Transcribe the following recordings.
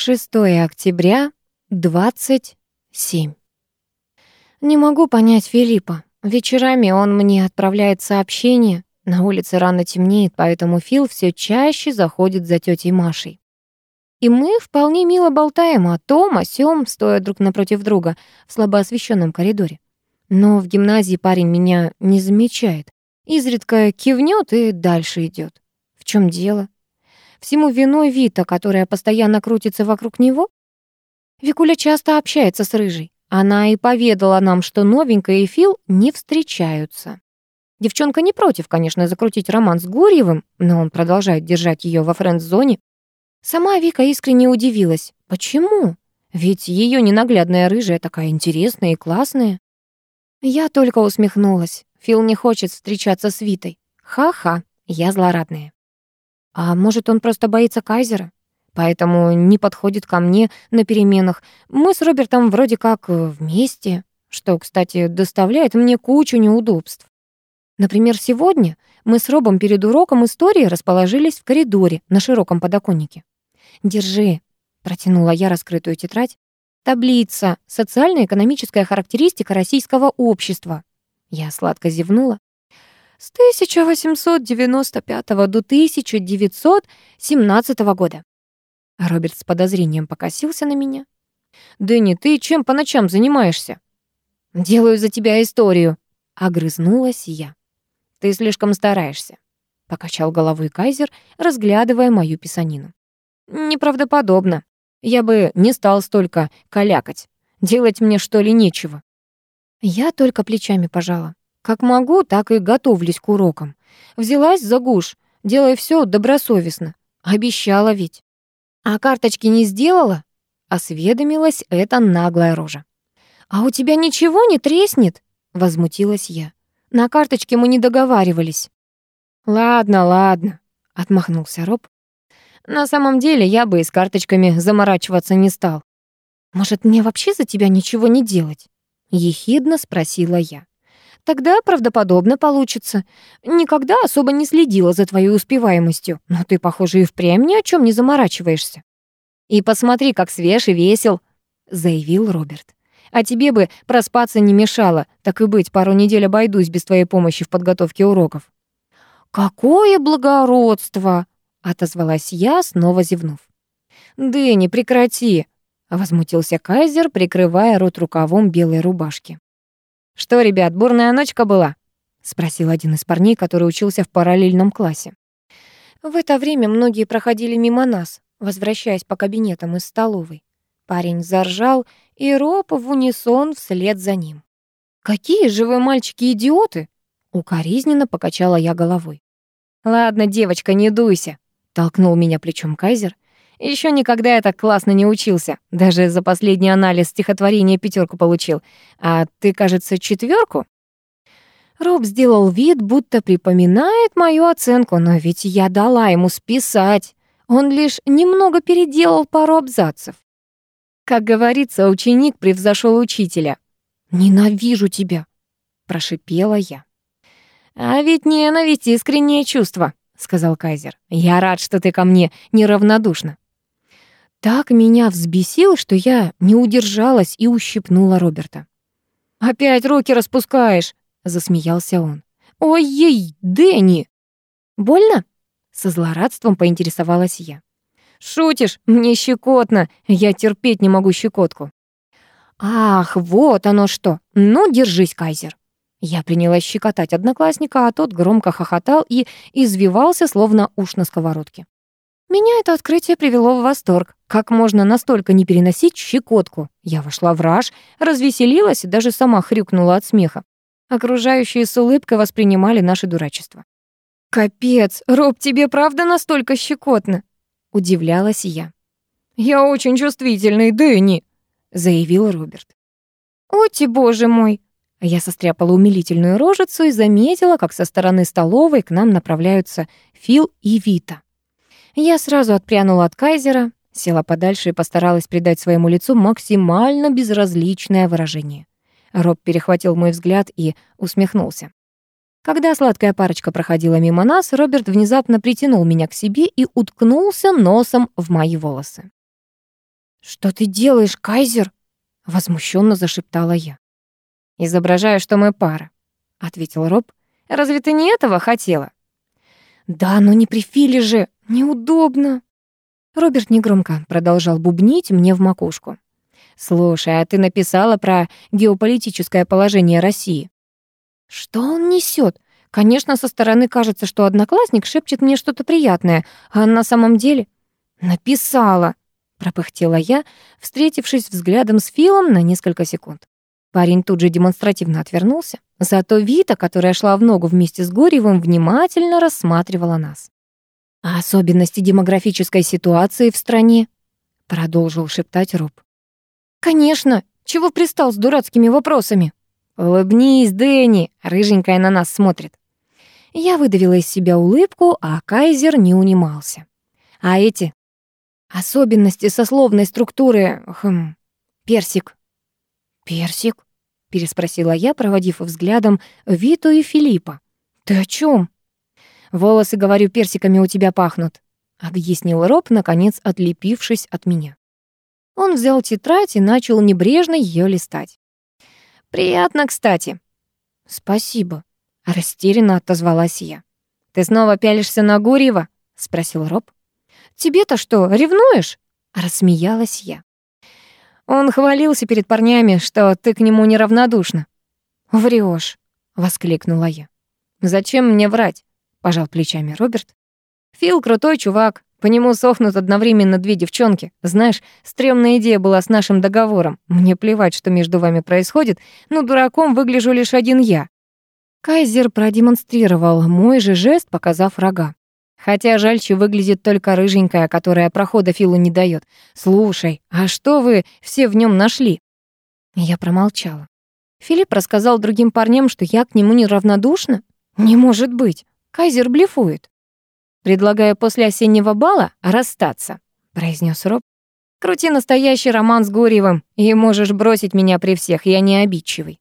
6 октября, 27. Не могу понять Филиппа. Вечерами он мне отправляет сообщения. На улице рано темнеет, поэтому Фил все чаще заходит за тетей Машей. И мы вполне мило болтаем о том, о сём, стоя друг напротив друга в слабо освещенном коридоре. Но в гимназии парень меня не замечает. Изредка кивнет и дальше идет. В чем дело? Всему виной Вита, которая постоянно крутится вокруг него? Викуля часто общается с Рыжей. Она и поведала нам, что новенькая и Фил не встречаются. Девчонка не против, конечно, закрутить роман с Гурьевым, но он продолжает держать ее во френд-зоне. Сама Вика искренне удивилась. Почему? Ведь ее ненаглядная рыжая такая интересная и классная. Я только усмехнулась. Фил не хочет встречаться с Витой. Ха-ха, я злорадная. А может, он просто боится Кайзера? Поэтому не подходит ко мне на переменах. Мы с Робертом вроде как э, вместе, что, кстати, доставляет мне кучу неудобств. Например, сегодня мы с Робом перед уроком истории расположились в коридоре на широком подоконнике. «Держи», — протянула я раскрытую тетрадь. «Таблица. Социально-экономическая характеристика российского общества». Я сладко зевнула. С 1895 до 1917 года. Роберт с подозрением покосился на меня. «Дэнни, ты чем по ночам занимаешься?» «Делаю за тебя историю», — огрызнулась я. «Ты слишком стараешься», — покачал головой Кайзер, разглядывая мою писанину. «Неправдоподобно. Я бы не стал столько калякать. Делать мне, что ли, нечего». Я только плечами пожала. Как могу, так и готовлюсь к урокам. Взялась за гуш, делая все добросовестно. Обещала ведь. А карточки не сделала? Осведомилась эта наглая рожа. «А у тебя ничего не треснет?» — возмутилась я. «На карточке мы не договаривались». «Ладно, ладно», — отмахнулся Роб. «На самом деле я бы и с карточками заморачиваться не стал». «Может, мне вообще за тебя ничего не делать?» — ехидно спросила я. Тогда правдоподобно получится. Никогда особо не следила за твоей успеваемостью, но ты, похоже, и впрямь ни о чем не заморачиваешься. И посмотри, как свеж и весел, заявил Роберт. А тебе бы проспаться не мешало, так и быть, пару недель обойдусь без твоей помощи в подготовке уроков. Какое благородство, отозвалась я, снова зевнув. «Дэнни, прекрати!» — возмутился Кайзер, прикрывая рот рукавом белой рубашки. «Что, ребят, бурная ночка была?» — спросил один из парней, который учился в параллельном классе. В это время многие проходили мимо нас, возвращаясь по кабинетам из столовой. Парень заржал, и Роб в унисон вслед за ним. «Какие же вы, мальчики, идиоты!» Укоризненно покачала я головой. «Ладно, девочка, не дуйся», — толкнул меня плечом Кайзер. Еще никогда я так классно не учился. Даже за последний анализ стихотворения пятерку получил. А ты, кажется, четверку? Роб сделал вид, будто припоминает мою оценку, но ведь я дала ему списать. Он лишь немного переделал пару абзацев. Как говорится, ученик превзошел учителя. «Ненавижу тебя», — прошипела я. «А ведь ненависть — искреннее чувство», — сказал Кайзер. «Я рад, что ты ко мне неравнодушна». Так меня взбесил, что я не удержалась и ущипнула Роберта. «Опять руки распускаешь!» — засмеялся он. «Ой-ей, Дэнни!» «Больно?» — со злорадством поинтересовалась я. «Шутишь? Мне щекотно. Я терпеть не могу щекотку». «Ах, вот оно что! Ну, держись, Кайзер!» Я принялась щекотать одноклассника, а тот громко хохотал и извивался, словно уж на сковородке. Меня это открытие привело в восторг. Как можно настолько не переносить щекотку? Я вошла в раж, развеселилась и даже сама хрюкнула от смеха. Окружающие с улыбкой воспринимали наше дурачество. «Капец, Роб, тебе правда настолько щекотно?» — удивлялась я. «Я очень чувствительный, Дэнни», — заявил Роберт. «О, ти, боже мой!» Я состряпала умилительную рожицу и заметила, как со стороны столовой к нам направляются Фил и Вита. Я сразу отпрянула от Кайзера, села подальше и постаралась придать своему лицу максимально безразличное выражение. Роб перехватил мой взгляд и усмехнулся. Когда сладкая парочка проходила мимо нас, Роберт внезапно притянул меня к себе и уткнулся носом в мои волосы. «Что ты делаешь, Кайзер?» — возмущенно зашептала я. «Изображаю, что мы пара», — ответил Роб. «Разве ты не этого хотела?» «Да, но не при Филе же, неудобно». Роберт негромко продолжал бубнить мне в макушку. «Слушай, а ты написала про геополитическое положение России?» «Что он несет? Конечно, со стороны кажется, что одноклассник шепчет мне что-то приятное, а на самом деле...» «Написала», — пропыхтела я, встретившись взглядом с Филом на несколько секунд. Парень тут же демонстративно отвернулся, зато Вита, которая шла в ногу вместе с Горевым, внимательно рассматривала нас. «А особенности демографической ситуации в стране?» — продолжил шептать Роб. «Конечно! Чего пристал с дурацкими вопросами?» «Улыбнись, Дэнни!» — рыженькая на нас смотрит. Я выдавила из себя улыбку, а Кайзер не унимался. А эти особенности сословной структуры, хм, персик. Персик? переспросила я, проводив взглядом Виту и Филиппа. Ты о чем? Волосы, говорю, персиками у тебя пахнут, объяснил Роб, наконец отлепившись от меня. Он взял тетрадь и начал небрежно ее листать. «Приятно, кстати». «Спасибо», — растерянно отозвалась я. «Ты снова пялишься на Гурьева?» — спросил Роб. «Тебе-то что, ревнуешь?» — рассмеялась я. Он хвалился перед парнями, что ты к нему неравнодушна. «Врёшь», — воскликнула я. «Зачем мне врать?» — пожал плечами Роберт. «Фил крутой чувак, по нему сохнут одновременно две девчонки. Знаешь, стрёмная идея была с нашим договором. Мне плевать, что между вами происходит, но дураком выгляжу лишь один я». Кайзер продемонстрировал мой же жест, показав рога. Хотя жальче выглядит только рыженькая, которая прохода Филу не дает. Слушай, а что вы все в нем нашли? Я промолчала. Филипп рассказал другим парням, что я к нему неравнодушна? Не может быть. Кайзер блефует. «Предлагаю после осеннего бала расстаться», — произнес Роб. «Крути настоящий роман с Горьевым, и можешь бросить меня при всех, я не обидчивый».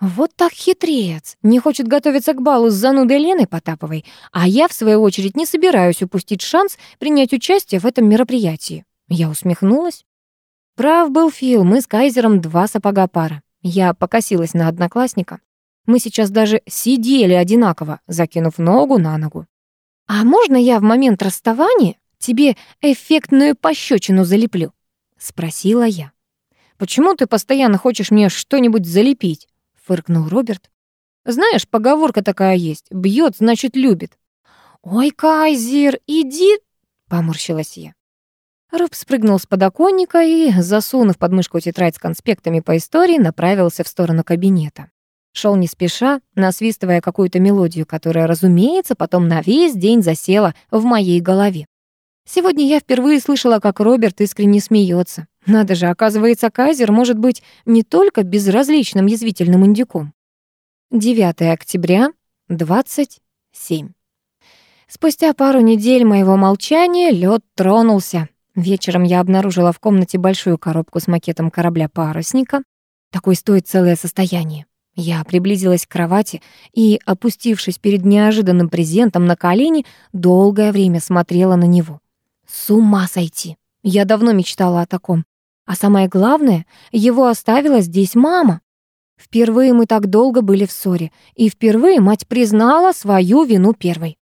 Вот так хитрец. Не хочет готовиться к балу с занудой Леной Потаповой, а я, в свою очередь, не собираюсь упустить шанс принять участие в этом мероприятии. Я усмехнулась. Прав был Фил, мы с Кайзером два сапога пара. Я покосилась на одноклассника. Мы сейчас даже сидели одинаково, закинув ногу на ногу. «А можно я в момент расставания тебе эффектную пощечину залеплю?» — спросила я. «Почему ты постоянно хочешь мне что-нибудь залепить?» — фыркнул Роберт. «Знаешь, поговорка такая есть. Бьет, значит, любит». «Ой, Кайзер, иди!» — поморщилась я. Роб спрыгнул с подоконника и, засунув под мышку тетрадь с конспектами по истории, направился в сторону кабинета. Шел не спеша, насвистывая какую-то мелодию, которая, разумеется, потом на весь день засела в моей голове. Сегодня я впервые слышала, как Роберт искренне смеется. Надо же, оказывается, Кайзер может быть не только безразличным язвительным индюком. 9 октября, 27. Спустя пару недель моего молчания лед тронулся. Вечером я обнаружила в комнате большую коробку с макетом корабля-парусника. Такой стоит целое состояние. Я приблизилась к кровати и, опустившись перед неожиданным презентом на колени, долгое время смотрела на него. С ума сойти! Я давно мечтала о таком. А самое главное, его оставила здесь мама. Впервые мы так долго были в ссоре, и впервые мать признала свою вину первой.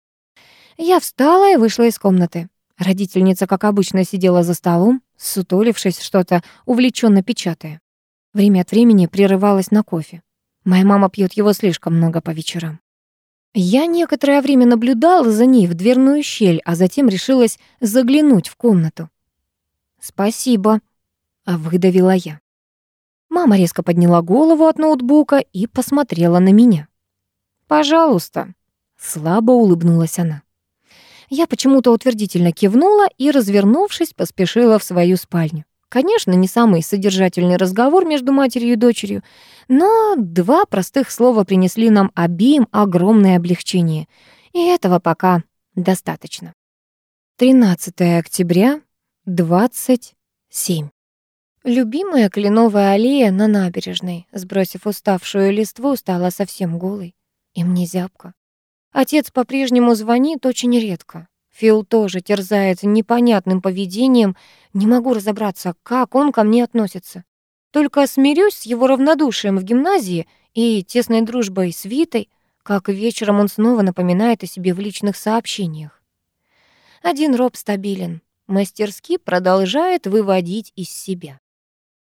Я встала и вышла из комнаты. Родительница, как обычно, сидела за столом, сутулившись, что-то увлеченно печатая. Время от времени прерывалась на кофе. Моя мама пьет его слишком много по вечерам. Я некоторое время наблюдала за ней в дверную щель, а затем решилась заглянуть в комнату. «Спасибо», — выдавила я. Мама резко подняла голову от ноутбука и посмотрела на меня. «Пожалуйста», — слабо улыбнулась она. Я почему-то утвердительно кивнула и, развернувшись, поспешила в свою спальню. Конечно, не самый содержательный разговор между матерью и дочерью, но два простых слова принесли нам обеим огромное облегчение. И этого пока достаточно. 13 октября, 27. Любимая кленовая аллея на набережной, сбросив уставшую листву, стала совсем голой. И мне зябко. Отец по-прежнему звонит очень редко. Фил тоже терзает непонятным поведением. Не могу разобраться, как он ко мне относится. Только смирюсь с его равнодушием в гимназии и тесной дружбой с Витой, как вечером он снова напоминает о себе в личных сообщениях. Один Роб стабилен, мастерски продолжает выводить из себя.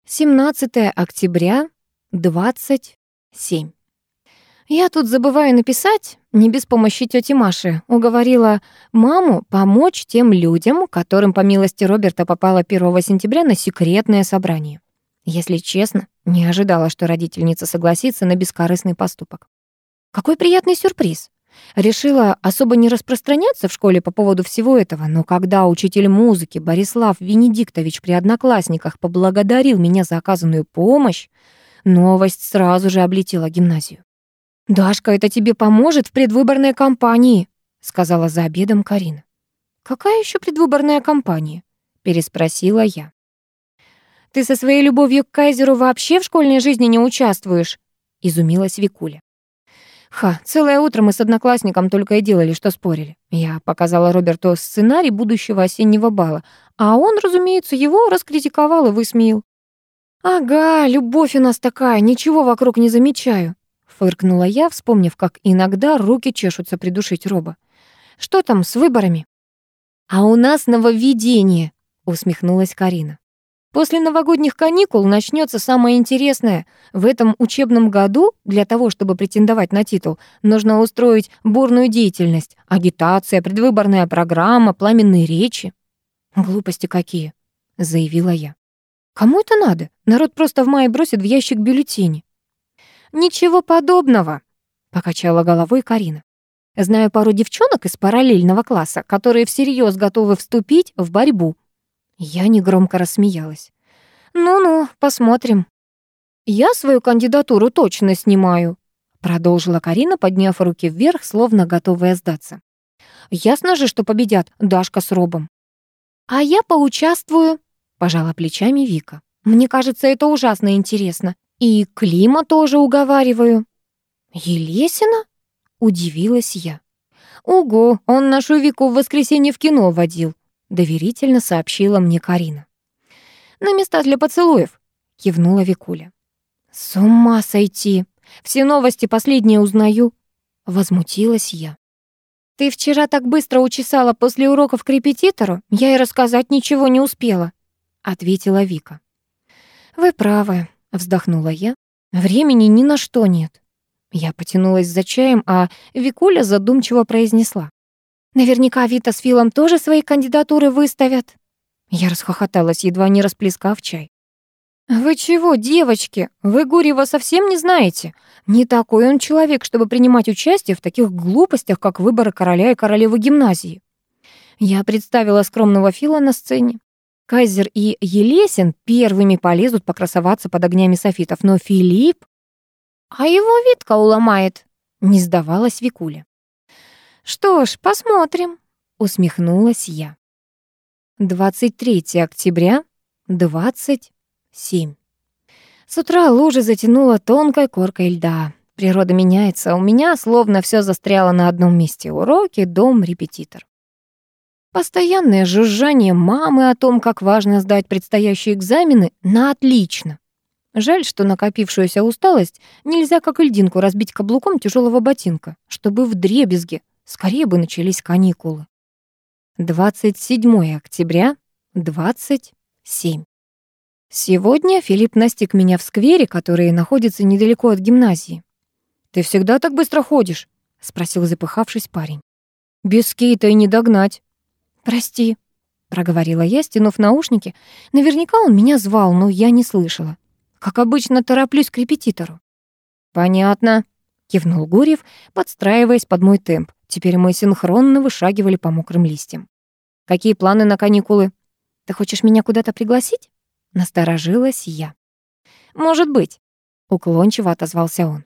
17 октября, 27. Я тут забываю написать, не без помощи тети Маши, уговорила маму помочь тем людям, которым, по милости Роберта, попало 1 сентября на секретное собрание. Если честно, не ожидала, что родительница согласится на бескорыстный поступок. Какой приятный сюрприз. Решила особо не распространяться в школе по поводу всего этого, но когда учитель музыки Борислав Венедиктович при одноклассниках поблагодарил меня за оказанную помощь, новость сразу же облетела гимназию. «Дашка, это тебе поможет в предвыборной кампании», сказала за обедом Карина. «Какая еще предвыборная кампания?» переспросила я. «Ты со своей любовью к Кайзеру вообще в школьной жизни не участвуешь?» изумилась Викуля. Ха, целое утро мы с одноклассником только и делали, что спорили. Я показала Роберту сценарий будущего осеннего бала, а он, разумеется, его раскритиковал и высмеял. «Ага, любовь у нас такая, ничего вокруг не замечаю», — фыркнула я, вспомнив, как иногда руки чешутся придушить Роба. «Что там с выборами?» «А у нас нововведение», — усмехнулась Карина. После новогодних каникул начнется самое интересное. В этом учебном году для того, чтобы претендовать на титул, нужно устроить бурную деятельность. Агитация, предвыборная программа, пламенные речи. «Глупости какие», — заявила я. «Кому это надо? Народ просто в мае бросит в ящик бюллетени». «Ничего подобного», — покачала головой Карина. «Знаю пару девчонок из параллельного класса, которые всерьез готовы вступить в борьбу. Я негромко рассмеялась. «Ну-ну, посмотрим». «Я свою кандидатуру точно снимаю», продолжила Карина, подняв руки вверх, словно готовая сдаться. «Ясно же, что победят Дашка с Робом». «А я поучаствую», — пожала плечами Вика. «Мне кажется, это ужасно интересно. И Клима тоже уговариваю». «Елесина?» — удивилась я. «Ого, он нашу Вику в воскресенье в кино водил доверительно сообщила мне Карина. На места для поцелуев, кивнула Викуля. С ума сойти! Все новости последние узнаю, возмутилась я. Ты вчера так быстро учесала после уроков к репетитору, я и рассказать ничего не успела, ответила Вика. Вы правы, вздохнула я. Времени ни на что нет. Я потянулась за чаем, а Викуля задумчиво произнесла. Наверняка Вита с Филом тоже свои кандидатуры выставят. Я расхохоталась, едва не расплескав чай. «Вы чего, девочки? Вы Гурьева совсем не знаете? Не такой он человек, чтобы принимать участие в таких глупостях, как выборы короля и королевы гимназии». Я представила скромного Фила на сцене. Кайзер и Елесин первыми полезут покрасоваться под огнями софитов, но Филипп... «А его Витка уломает», — не сдавалась Викуля. «Что ж, посмотрим», — усмехнулась я. 23 октября, 27. С утра лужа затянула тонкой коркой льда. Природа меняется, у меня словно все застряло на одном месте. Уроки, дом, репетитор. Постоянное жужжание мамы о том, как важно сдать предстоящие экзамены, на отлично. Жаль, что накопившуюся усталость нельзя как льдинку разбить каблуком тяжелого ботинка, чтобы в дребезге Скорее бы начались каникулы. 27 октября, 27. Сегодня Филипп настиг меня в сквере, который находится недалеко от гимназии. «Ты всегда так быстро ходишь?» — спросил запыхавшись парень. «Без скейта и не догнать». «Прости», — проговорила я, стянув наушники. Наверняка он меня звал, но я не слышала. Как обычно, тороплюсь к репетитору. «Понятно», — кивнул Гурьев, подстраиваясь под мой темп. Теперь мы синхронно вышагивали по мокрым листьям. «Какие планы на каникулы? Ты хочешь меня куда-то пригласить?» Насторожилась я. «Может быть», — уклончиво отозвался он.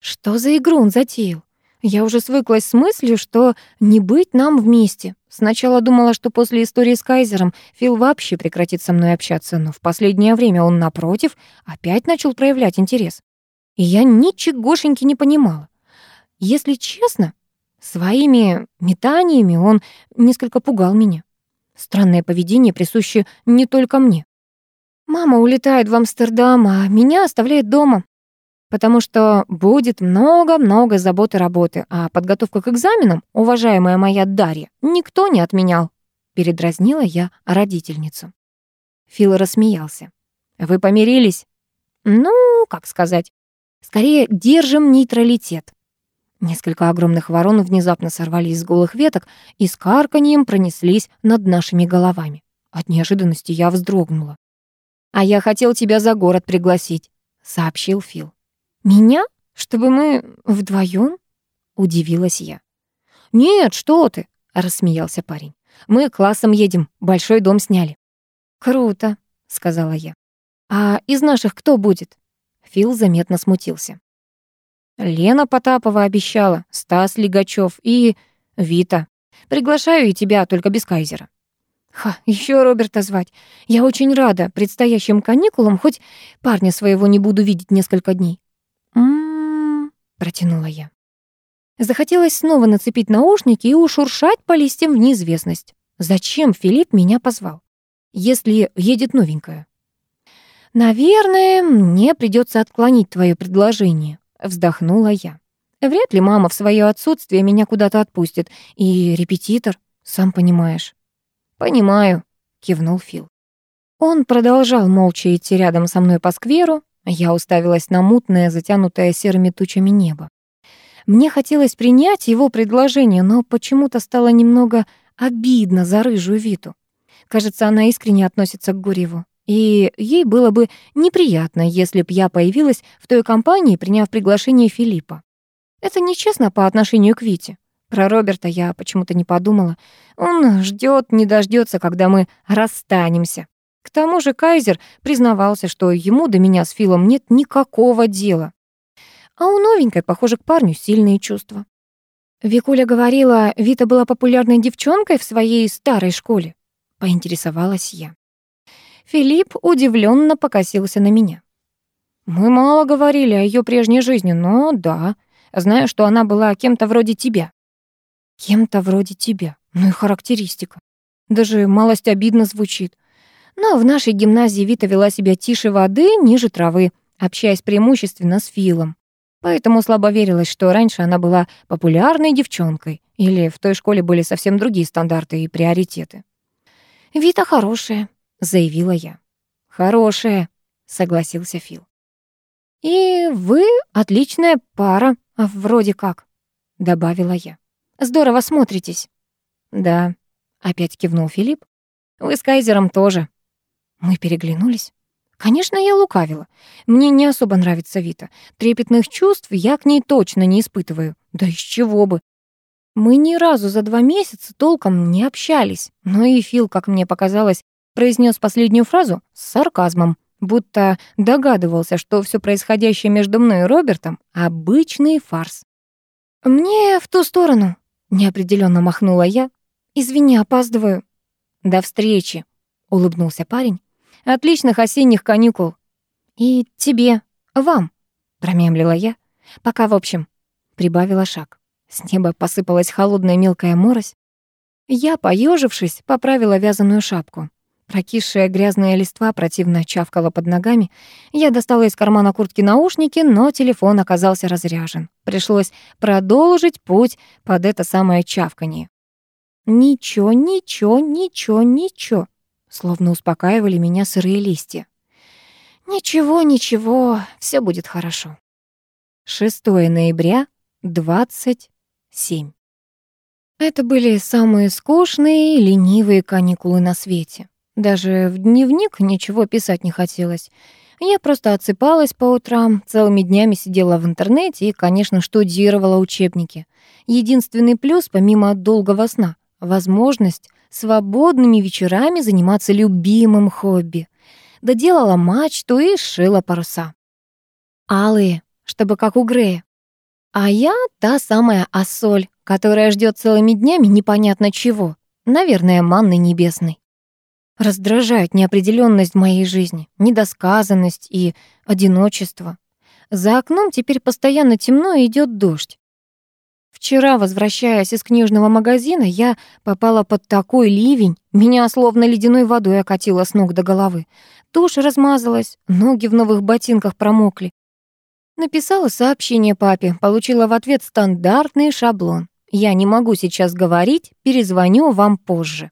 «Что за игру он затеял? Я уже свыклась с мыслью, что не быть нам вместе. Сначала думала, что после истории с Кайзером Фил вообще прекратит со мной общаться, но в последнее время он, напротив, опять начал проявлять интерес. И я ничегошеньки не понимала. Если честно, Своими метаниями он несколько пугал меня. Странное поведение присуще не только мне. Мама улетает в Амстердам, а меня оставляет дома, потому что будет много-много забот и работы, а подготовку к экзаменам, уважаемая моя Дарья, никто не отменял. Передразнила я родительницу. Фил рассмеялся. «Вы помирились?» «Ну, как сказать. Скорее, держим нейтралитет». Несколько огромных ворон внезапно сорвались с голых веток и с карканьем пронеслись над нашими головами. От неожиданности я вздрогнула. «А я хотел тебя за город пригласить», — сообщил Фил. «Меня? Чтобы мы вдвоем? удивилась я. «Нет, что ты!» — рассмеялся парень. «Мы классом едем, большой дом сняли». «Круто», — сказала я. «А из наших кто будет?» Фил заметно смутился. «Лена Потапова обещала, Стас Лигачев и Вита. Приглашаю и тебя, только без Кайзера». Ха, еще Роберта звать. Я очень рада предстоящим каникулам, хоть парня своего не буду видеть несколько дней. «М-м-м», протянула я. Захотелось снова нацепить наушники и ушуршать по листьям в неизвестность. Зачем Филипп меня позвал? Если едет новенькая. «Наверное, мне придется отклонить твое предложение», — вздохнула я. «Вряд ли мама в свое отсутствие меня куда-то отпустит. И репетитор, сам понимаешь». «Понимаю», — кивнул Фил. Он продолжал молча идти рядом со мной по скверу. Я уставилась на мутное, затянутое серыми тучами небо. Мне хотелось принять его предложение, но почему-то стало немного обидно за рыжую Виту. Кажется, она искренне относится к Гурьеву. И ей было бы неприятно, если б я появилась в той компании, приняв приглашение Филиппа. Это нечестно по отношению к Вите. Про Роберта я почему-то не подумала. Он ждет, не дождется, когда мы расстанемся. К тому же Кайзер признавался, что ему до меня с Филом нет никакого дела. А у новенькой, похоже, к парню сильные чувства. Викуля говорила, Вита была популярной девчонкой в своей старой школе. Поинтересовалась я. Филипп удивленно покосился на меня. «Мы мало говорили о ее прежней жизни, но да, знаю, что она была кем-то вроде тебя». «Кем-то вроде тебя? Ну и характеристика. Даже малость обидно звучит. Но в нашей гимназии Вита вела себя тише воды, ниже травы, общаясь преимущественно с Филом. Поэтому слабо верилось, что раньше она была популярной девчонкой, или в той школе были совсем другие стандарты и приоритеты. «Вита хорошая», — заявила я. «Хорошая», — согласился Фил. «И вы отличная пара, вроде как», — добавила я. «Здорово смотритесь». «Да», — опять кивнул Филипп. «Вы с Кайзером тоже». Мы переглянулись. Конечно, я лукавила. Мне не особо нравится Вита. Трепетных чувств я к ней точно не испытываю. Да из чего бы. Мы ни разу за два месяца толком не общались. Но и Фил, как мне показалось, произнес последнюю фразу с сарказмом, будто догадывался, что все происходящее между мной и Робертом — обычный фарс. «Мне в ту сторону», — неопределенно махнула я. «Извини, опаздываю». «До встречи», — улыбнулся парень. «Отличных осенних каникул». «И тебе, вам», — промямлила я. «Пока, в общем», — прибавила шаг. С неба посыпалась холодная мелкая морось. Я, поежившись, поправила вязаную шапку. Прокисшая грязная листва противно чавкала под ногами. Я достала из кармана куртки наушники, но телефон оказался разряжен. Пришлось продолжить путь под это самое чавканье. «Ничего, ничего, ничего, ничего», словно успокаивали меня сырые листья. «Ничего, ничего, все будет хорошо». 6 ноября, 27. Это были самые скучные и ленивые каникулы на свете. Даже в дневник ничего писать не хотелось. Я просто отсыпалась по утрам, целыми днями сидела в интернете и, конечно, штудировала учебники. Единственный плюс, помимо долгого сна, возможность свободными вечерами заниматься любимым хобби. Доделала мачту и сшила паруса. Алые, чтобы как у Грея. А я та самая Ассоль, которая ждет целыми днями непонятно чего. Наверное, манны небесной. Раздражает неопределенность моей жизни, недосказанность и одиночество. За окном теперь постоянно темно и идет дождь. Вчера, возвращаясь из книжного магазина, я попала под такой ливень, меня словно ледяной водой окатило с ног до головы. Тушь размазалась, ноги в новых ботинках промокли. Написала сообщение папе, получила в ответ стандартный шаблон. «Я не могу сейчас говорить, перезвоню вам позже».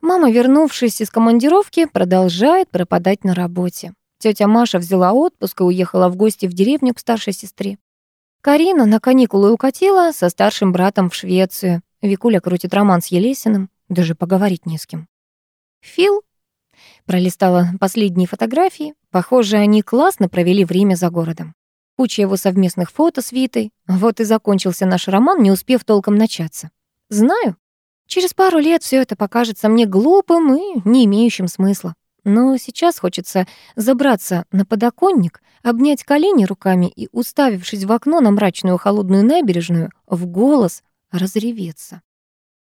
Мама, вернувшись из командировки, продолжает пропадать на работе. Тетя Маша взяла отпуск и уехала в гости в деревню к старшей сестре. Карина на каникулы укатила со старшим братом в Швецию. Викуля крутит роман с Елесиным, даже поговорить не с кем. Фил пролистала последние фотографии. Похоже, они классно провели время за городом. Куча его совместных фото с Витой. Вот и закончился наш роман, не успев толком начаться. Знаю, через пару лет все это покажется мне глупым и не имеющим смысла. Но сейчас хочется забраться на подоконник, обнять колени руками и, уставившись в окно на мрачную холодную набережную, в голос разреветься.